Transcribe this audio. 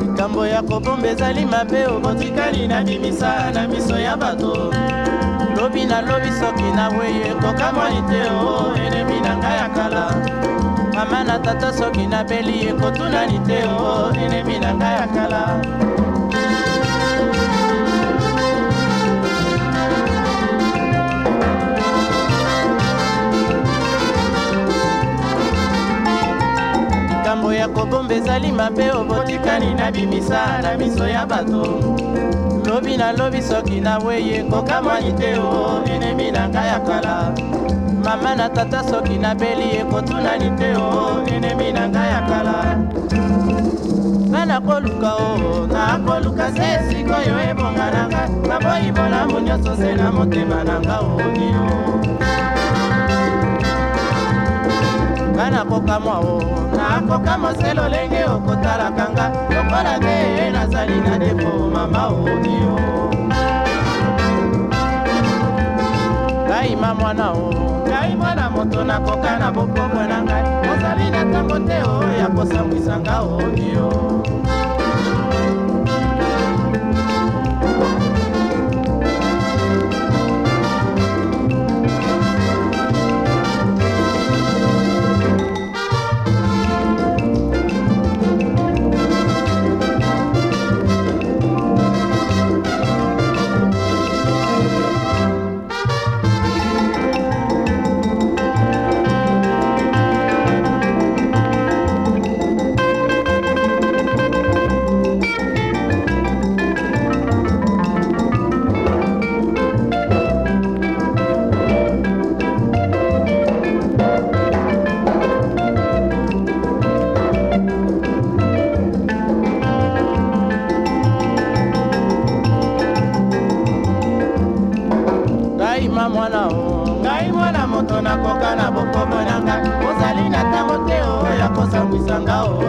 likambo ya kobomba ezali mabe obotikali na bimisa na miso ya bato lobi nalobi soki na weye kokamwani te o oh, elemi na ngai ya kala mama na tata soki nabeli ekotunani te o oh, elemi na ngai ya kala makambo ya kobomba ezali mabe obotikani na bimisa na miso ya bato lobi nalobi soki naweye kokamwani te o enemi na ngai ya kala mama na tata soki nabeli ekotunani te o enemi na ngai ya kala bana koluka o nakoluka se sikoyo ebongananga naboyi bolamu nyonso se na motema na nga o nakoka mwa o nakoka mose lolenge okotalakanga lokola te nazali na depo mama omio ngai ma mwana o ngai mwana moto nakoka na bopobwe na ngai ozali na ntango te o ya kosangwisanga omio mama mwana o ngai mwana moto nakoka na bokomo na ngai ozali na ntango te o ya kosangwisanga o